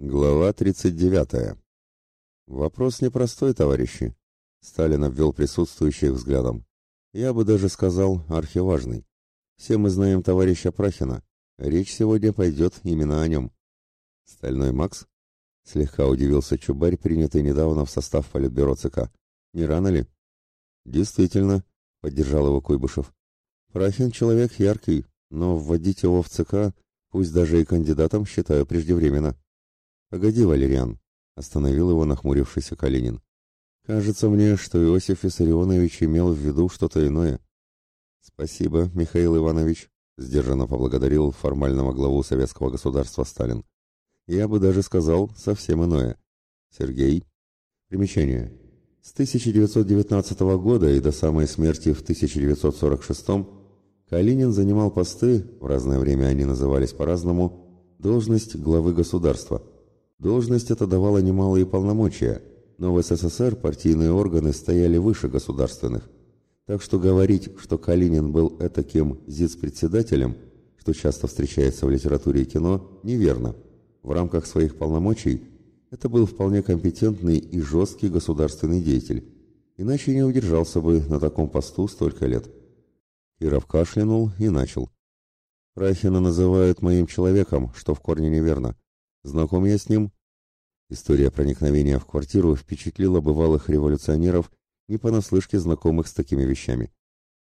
Глава 39. Вопрос непростой, товарищи. Сталин обвел присутствующих взглядом. Я бы даже сказал, архиважный. Все мы знаем товарища Прахина. Речь сегодня пойдет именно о нем. Стальной Макс? Слегка удивился Чубарь, принятый недавно в состав Политбюро ЦК. Не рано ли? Действительно, поддержал его Куйбышев. Прахин человек яркий, но вводить его в ЦК, пусть даже и кандидатом, считаю преждевременно. «Погоди, Валериан», — остановил его нахмурившийся Калинин. «Кажется мне, что Иосиф Виссарионович имел в виду что-то иное». «Спасибо, Михаил Иванович», — сдержанно поблагодарил формального главу советского государства Сталин. «Я бы даже сказал совсем иное. Сергей». Примечание. С 1919 года и до самой смерти в 1946 Калинин занимал посты, в разное время они назывались по-разному, должность главы государства – Должность эта давала немалые полномочия, но в СССР партийные органы стояли выше государственных. Так что говорить, что Калинин был этаким ЗИЦ-председателем, что часто встречается в литературе и кино, неверно. В рамках своих полномочий это был вполне компетентный и жесткий государственный деятель, иначе не удержался бы на таком посту столько лет. Киров кашлянул и начал. Прахина называют моим человеком, что в корне неверно. Знаком я с ним. История проникновения в квартиру впечатлила бывалых революционеров, не понаслышке знакомых с такими вещами.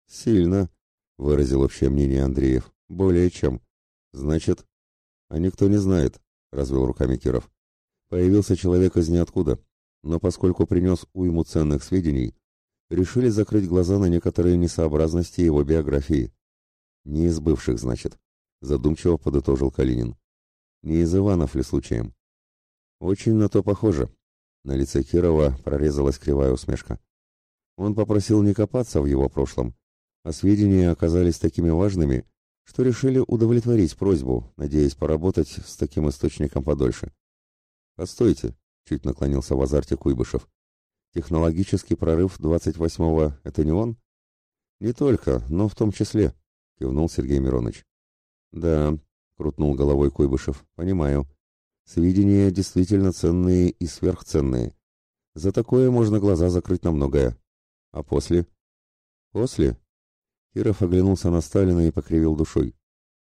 «Сильно», — выразил общее мнение Андреев. «Более чем. Значит...» «А никто не знает», — развел руками Киров. «Появился человек из ниоткуда, но поскольку принес уйму ценных сведений, решили закрыть глаза на некоторые несообразности его биографии. Не из бывших, значит», — задумчиво подытожил Калинин. Не из Иванов ли случаем? Очень на то похоже. На лице Кирова прорезалась кривая усмешка. Он попросил не копаться в его прошлом, а сведения оказались такими важными, что решили удовлетворить просьбу, надеясь поработать с таким источником подольше. «Постойте», — чуть наклонился в азарте Куйбышев. «Технологический прорыв 28-го — это не он?» «Не только, но в том числе», — кивнул Сергей Миронович. «Да, крутнул головой Куйбышев. Понимаю. Сведения действительно ценные и сверхценные. За такое можно глаза закрыть на многое. А после? После? Киров оглянулся на Сталина и покривил душой.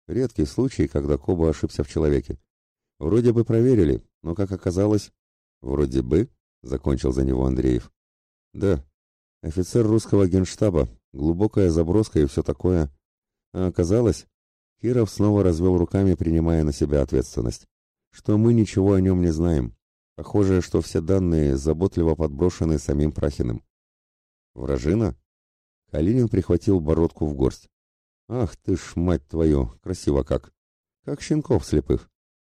Редкий случай, когда Коба ошибся в человеке. Вроде бы проверили, но, как оказалось... Вроде бы, закончил за него Андреев. Да, офицер русского генштаба, глубокая заброска и все такое. А оказалось, Киров снова развел руками, принимая на себя ответственность. Что мы ничего о нем не знаем. Похоже, что все данные заботливо подброшены самим Прахиным. Вражина? Калинин прихватил бородку в горсть. Ах ты ж, мать твою, красиво как. Как щенков слепых.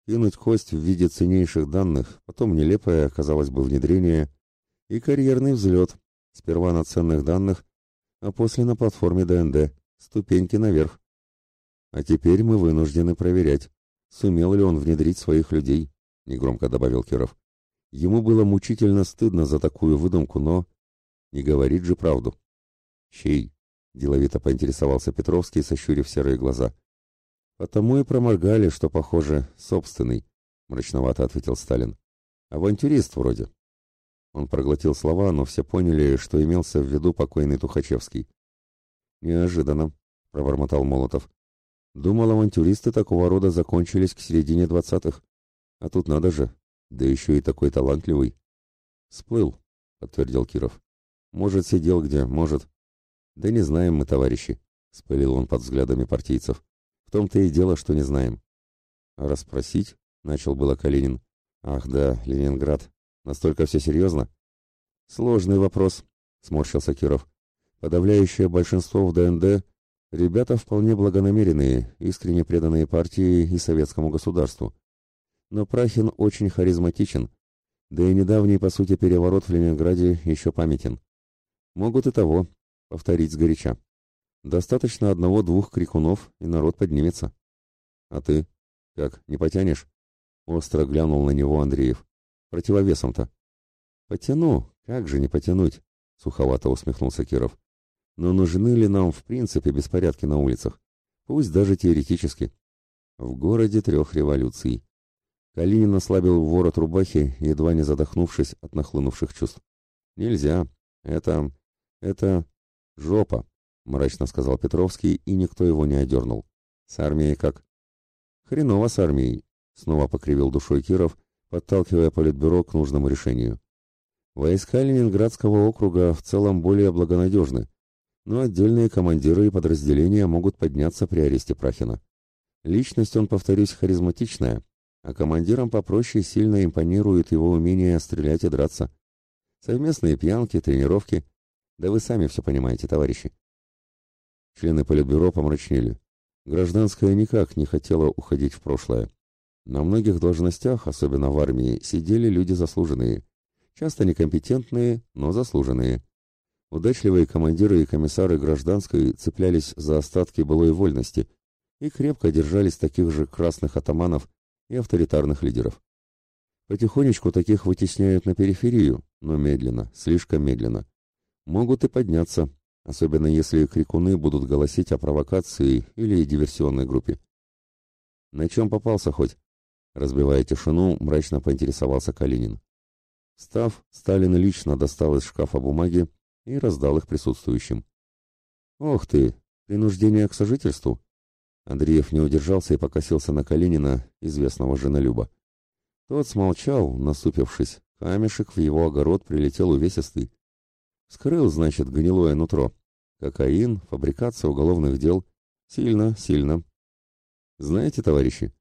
Кинуть кость в виде ценнейших данных, потом нелепое, казалось бы, внедрение и карьерный взлет. Сперва на ценных данных, а после на платформе ДНД. Ступеньки наверх. А теперь мы вынуждены проверять, сумел ли он внедрить своих людей, негромко добавил Киров. Ему было мучительно стыдно за такую выдумку, но не говорит же правду. Чей? деловито поинтересовался Петровский, сощурив серые глаза. Потому и проморгали, что, похоже, собственный, мрачновато ответил Сталин. Авантюрист вроде. Он проглотил слова, но все поняли, что имелся в виду покойный Тухачевский. Неожиданно, пробормотал Молотов. Думал, авантюристы такого рода закончились к середине двадцатых. А тут надо же, да еще и такой талантливый. Сплыл, подтвердил Киров. Может, сидел где, может. Да не знаем мы, товарищи, спылил он под взглядами партийцев. В том-то и дело, что не знаем. А расспросить? Начал было Калинин. Ах да, Ленинград. Настолько все серьезно? Сложный вопрос, сморщился Киров. Подавляющее большинство в ДНД Ребята вполне благонамеренные, искренне преданные партии и советскому государству. Но Прахин очень харизматичен, да и недавний, по сути, переворот в Ленинграде еще памятен. Могут и того, повторить сгоряча. Достаточно одного-двух крикунов, и народ поднимется. А ты? Как, не потянешь? Остро глянул на него Андреев. Противовесом-то. Потяну, как же не потянуть? Суховато усмехнулся Киров. Но нужны ли нам в принципе беспорядки на улицах? Пусть даже теоретически. В городе трех революций. Калинин ослабил ворот рубахи, едва не задохнувшись от нахлынувших чувств. «Нельзя. Это... это... жопа», — мрачно сказал Петровский, и никто его не одернул. «С армией как?» «Хреново с армией», — снова покривил душой Киров, подталкивая Политбюро к нужному решению. «Войска Ленинградского округа в целом более благонадежны, но отдельные командиры и подразделения могут подняться при аресте Прахина. Личность он, повторюсь, харизматичная, а командирам попроще сильно импонирует его умение стрелять и драться. Совместные пьянки, тренировки. Да вы сами все понимаете, товарищи. Члены Политбюро помрачнели. Гражданская никак не хотела уходить в прошлое. На многих должностях, особенно в армии, сидели люди заслуженные. Часто некомпетентные, но заслуженные. Удачливые командиры и комиссары гражданской цеплялись за остатки былой вольности и крепко держались таких же красных атаманов и авторитарных лидеров. Потихонечку таких вытесняют на периферию, но медленно, слишком медленно. Могут и подняться, особенно если крикуны будут голосить о провокации или диверсионной группе. На чем попался хоть? Разбивая тишину, мрачно поинтересовался Калинин. Став, Сталин лично достал из шкафа бумаги и раздал их присутствующим. «Ох ты! Принуждение к сожительству!» Андреев не удержался и покосился на Калинина, известного женолюба. Тот смолчал, насупившись. Камешек в его огород прилетел увесистый. Скрыл, значит, гнилое нутро. Кокаин, фабрикация уголовных дел. Сильно, сильно. Знаете, товарищи,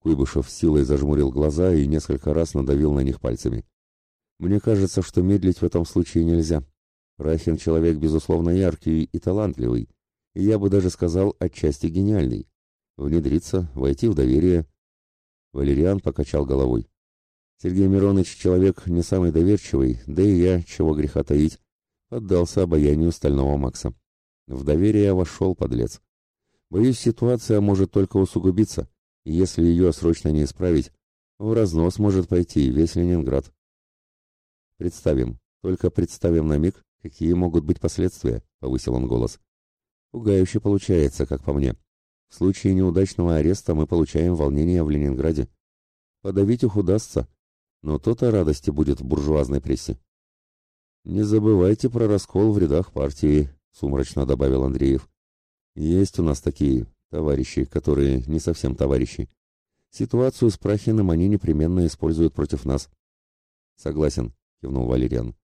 Куйбышев силой зажмурил глаза и несколько раз надавил на них пальцами. Мне кажется, что медлить в этом случае нельзя. Рахин человек, безусловно, яркий и талантливый, и я бы даже сказал, отчасти гениальный внедриться, войти в доверие. Валериан покачал головой. Сергей Миронович человек не самый доверчивый, да и я, чего греха таить, поддался обаянию стального Макса. В доверие вошел подлец. Боюсь, ситуация может только усугубиться, и если ее срочно не исправить, в разнос может пойти весь Ленинград. Представим, только представим на миг, какие могут быть последствия, повысил он голос. Пугающе получается, как по мне. В случае неудачного ареста мы получаем волнение в Ленинграде. Подавить их удастся, но то-то радости будет в буржуазной прессе. «Не забывайте про раскол в рядах партии», — сумрачно добавил Андреев. «Есть у нас такие товарищи, которые не совсем товарищи. Ситуацию с Прахиным они непременно используют против нас». «Согласен», — кивнул Валериан.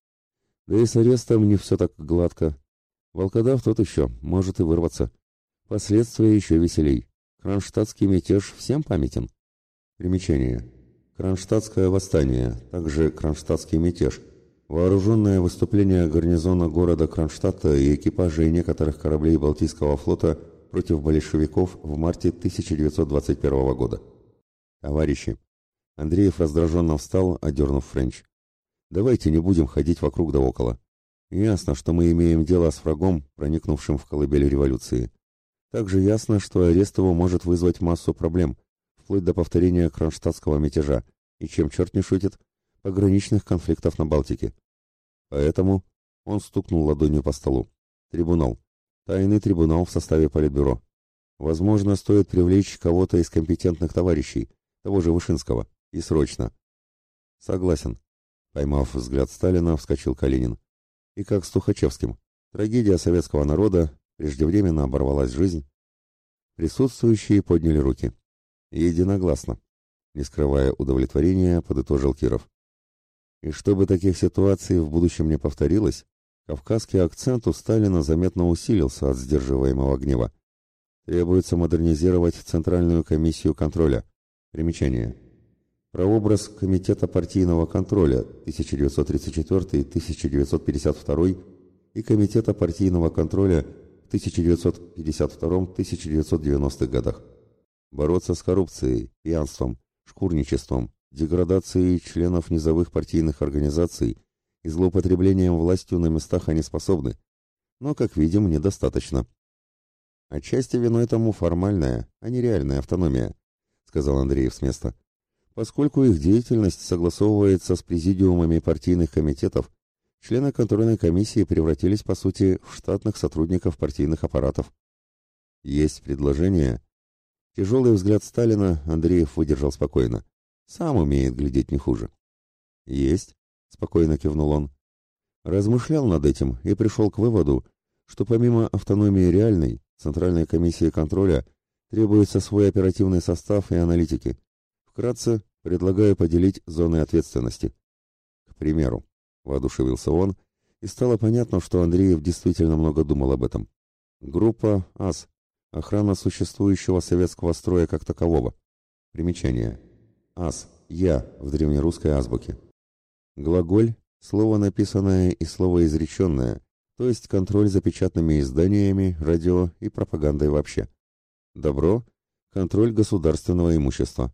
«Да и с арестом не все так гладко. Волкодав тот еще, может и вырваться. Последствия еще веселей. Кронштадтский мятеж всем памятен. Примечание. Кронштадтское восстание, также Кронштадтский мятеж. Вооруженное выступление гарнизона города Кронштадта и экипажей некоторых кораблей Балтийского флота против большевиков в марте 1921 года. Товарищи, Андреев раздраженно встал, одернув Френч. Давайте не будем ходить вокруг да около. Ясно, что мы имеем дело с врагом, проникнувшим в колыбель революции. Также ясно, что арест его может вызвать массу проблем, вплоть до повторения кронштадтского мятежа, и чем черт не шутит, пограничных конфликтов на Балтике. Поэтому он стукнул ладонью по столу. Трибунал. Тайный трибунал в составе Политбюро. Возможно, стоит привлечь кого-то из компетентных товарищей, того же Вышинского, и срочно. Согласен. Поймав взгляд Сталина, вскочил Калинин. И как с Тухачевским. Трагедия советского народа, Преждевременно оборвалась жизнь. Присутствующие подняли руки. Единогласно. Не скрывая удовлетворения, подытожил Киров. И чтобы таких ситуаций в будущем не повторилось, кавказский акцент у Сталина заметно усилился от сдерживаемого гнева. Требуется модернизировать Центральную комиссию контроля. Примечание. Прообраз Комитета партийного контроля 1934-1952 и Комитета партийного контроля в 1952-1990 годах. Бороться с коррупцией, пьянством, шкурничеством, деградацией членов низовых партийных организаций и злоупотреблением властью на местах они способны, но, как видим, недостаточно. Отчасти виной тому формальная, а не реальная автономия, сказал Андреев с места, поскольку их деятельность согласовывается с президиумами партийных комитетов члены контрольной комиссии превратились, по сути, в штатных сотрудников партийных аппаратов. Есть предложение. Тяжелый взгляд Сталина Андреев выдержал спокойно. Сам умеет глядеть не хуже. Есть, спокойно кивнул он. Размышлял над этим и пришел к выводу, что помимо автономии реальной, Центральной комиссии контроля требуется свой оперативный состав и аналитики. Вкратце, предлагаю поделить зоны ответственности. К примеру, воодушевился он, и стало понятно, что Андреев действительно много думал об этом. Группа АС. Охрана существующего советского строя как такового. Примечание. АС. Я в древнерусской азбуке. Глаголь – слово написанное и слово изреченное, то есть контроль за печатными изданиями, радио и пропагандой вообще. Добро – контроль государственного имущества.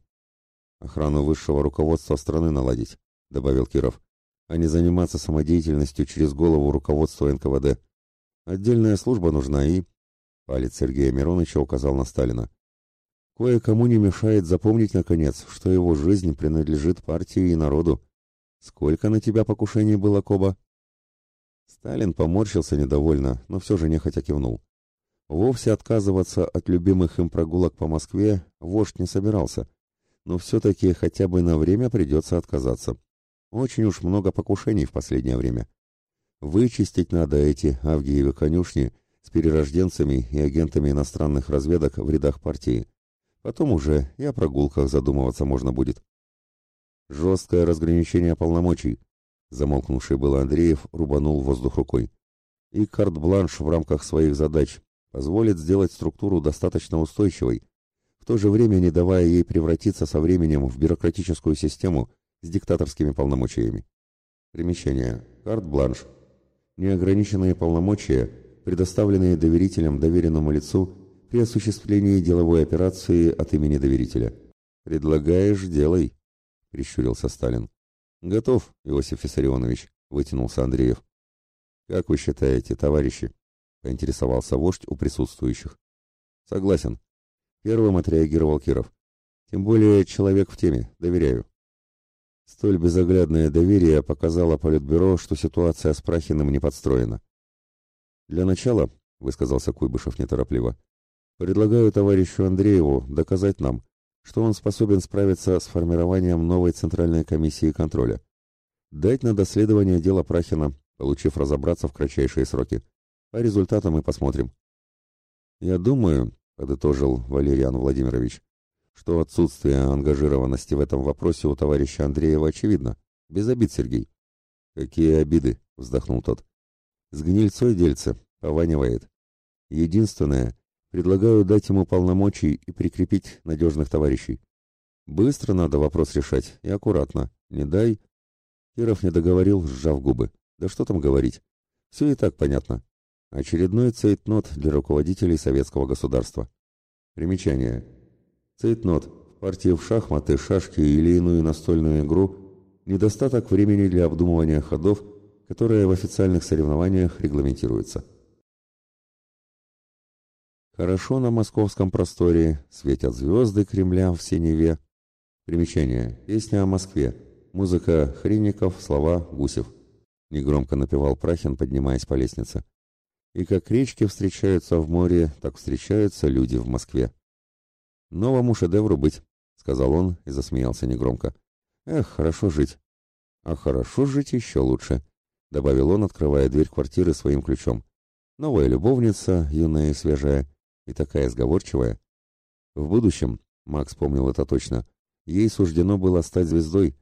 Охрану высшего руководства страны наладить, добавил Киров, а не заниматься самодеятельностью через голову руководства НКВД. Отдельная служба нужна и... Палец Сергея Мироныча указал на Сталина. Кое-кому не мешает запомнить, наконец, что его жизнь принадлежит партии и народу. Сколько на тебя покушений было, Коба? Сталин поморщился недовольно, но все же нехотя кивнул. Вовсе отказываться от любимых им прогулок по Москве вождь не собирался, но все-таки хотя бы на время придется отказаться. Очень уж много покушений в последнее время. Вычистить надо эти Авгиевы конюшни с перерожденцами и агентами иностранных разведок в рядах партии. Потом уже и о прогулках задумываться можно будет. Жесткое разграничение полномочий. Замолкнувший был Андреев рубанул воздух рукой. И карт-бланш в рамках своих задач позволит сделать структуру достаточно устойчивой, в то же время не давая ей превратиться со временем в бюрократическую систему с диктаторскими полномочиями. Примечание. Карт-бланш. Неограниченные полномочия, предоставленные доверителям доверенному лицу при осуществлении деловой операции от имени доверителя. «Предлагаешь – делай», – прищурился Сталин. «Готов, Иосиф Виссарионович», – вытянулся Андреев. «Как вы считаете, товарищи?» – поинтересовался вождь у присутствующих. «Согласен», Первым отреагировал Киров. Тем более человек в теме, доверяю. Столь безоглядное доверие показало Политбюро, что ситуация с Прахиным не подстроена. «Для начала», — высказался Куйбышев неторопливо, — «предлагаю товарищу Андрееву доказать нам, что он способен справиться с формированием новой Центральной комиссии контроля. Дать на доследование дела Прахина, получив разобраться в кратчайшие сроки. По результатам мы посмотрим». «Я думаю», подытожил Валериан Владимирович, что отсутствие ангажированности в этом вопросе у товарища Андреева очевидно. Без обид, Сергей. Какие обиды, вздохнул тот. С гнильцой дельце, пованивает. Единственное, предлагаю дать ему полномочий и прикрепить надежных товарищей. Быстро надо вопрос решать и аккуратно. Не дай... Киров не договорил, сжав губы. Да что там говорить? Все и так понятно. Очередной цейтнот для руководителей советского государства. Примечание. Цейтнот партии в шахматы, шашки или иную настольную игру недостаток времени для обдумывания ходов, которое в официальных соревнованиях регламентируется. Хорошо на московском просторе, светят звезды Кремля в синеве. Примечание. Песня о Москве. Музыка Хренников, слова Гусев. Негромко напевал Прахин, поднимаясь по лестнице. И как речки встречаются в море, так встречаются люди в Москве. Новому шедевру быть, сказал он и засмеялся негромко. Эх, хорошо жить. А хорошо жить еще лучше, добавил он, открывая дверь квартиры своим ключом. Новая любовница, юная и свежая, и такая сговорчивая. В будущем, Макс помнил это точно, ей суждено было стать звездой,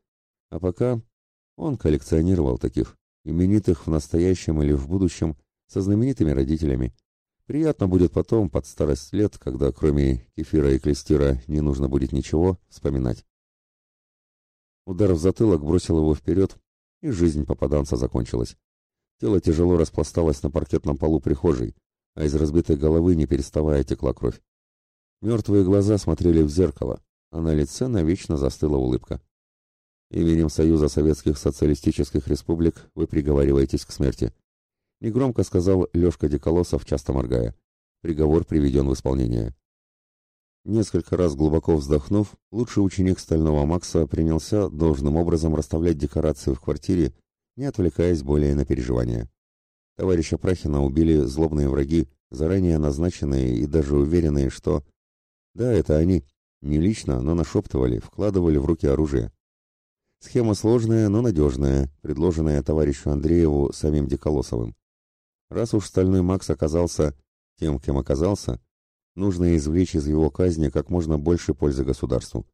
а пока он коллекционировал таких, именитых в настоящем или в будущем, со знаменитыми родителями. Приятно будет потом, под старость лет, когда кроме кефира и клестира не нужно будет ничего, вспоминать. Удар в затылок бросил его вперед, и жизнь попаданца закончилась. Тело тяжело распласталось на паркетном полу прихожей, а из разбитой головы не переставая текла кровь. Мертвые глаза смотрели в зеркало, а на лице навечно застыла улыбка. Именем Союза Советских Социалистических Республик вы приговариваетесь к смерти. Негромко сказал Лешка Деколосов, часто моргая. Приговор приведен в исполнение. Несколько раз глубоко вздохнув, лучший ученик Стального Макса принялся должным образом расставлять декорации в квартире, не отвлекаясь более на переживания. Товарища Прахина убили злобные враги, заранее назначенные и даже уверенные, что... Да, это они, Не лично, но нашептывали, вкладывали в руки оружие. Схема сложная, но надежная, предложенная товарищу Андрееву самим Диколосовым. Раз уж Стальной Макс оказался тем, кем оказался, нужно извлечь из его казни как можно больше пользы государству.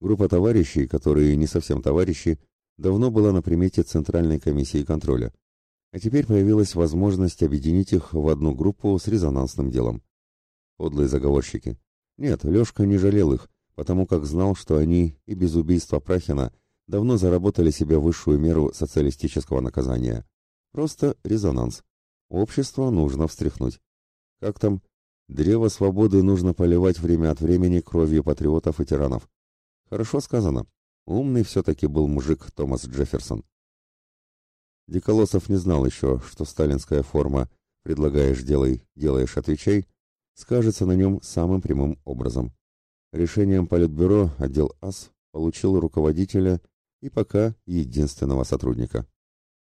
Группа товарищей, которые не совсем товарищи, давно была на примете Центральной комиссии контроля, а теперь появилась возможность объединить их в одну группу с резонансным делом. Подлые заговорщики. Нет, Лешка не жалел их, потому как знал, что они и без убийства Прахина давно заработали себе высшую меру социалистического наказания. Просто резонанс. Общество нужно встряхнуть. Как там? Древо свободы нужно поливать время от времени кровью патриотов и тиранов. Хорошо сказано. Умный все-таки был мужик Томас Джефферсон. Диколосов не знал еще, что сталинская форма «предлагаешь – делай, делаешь – отвечай» скажется на нем самым прямым образом. Решением Политбюро отдел АС получил руководителя и пока единственного сотрудника.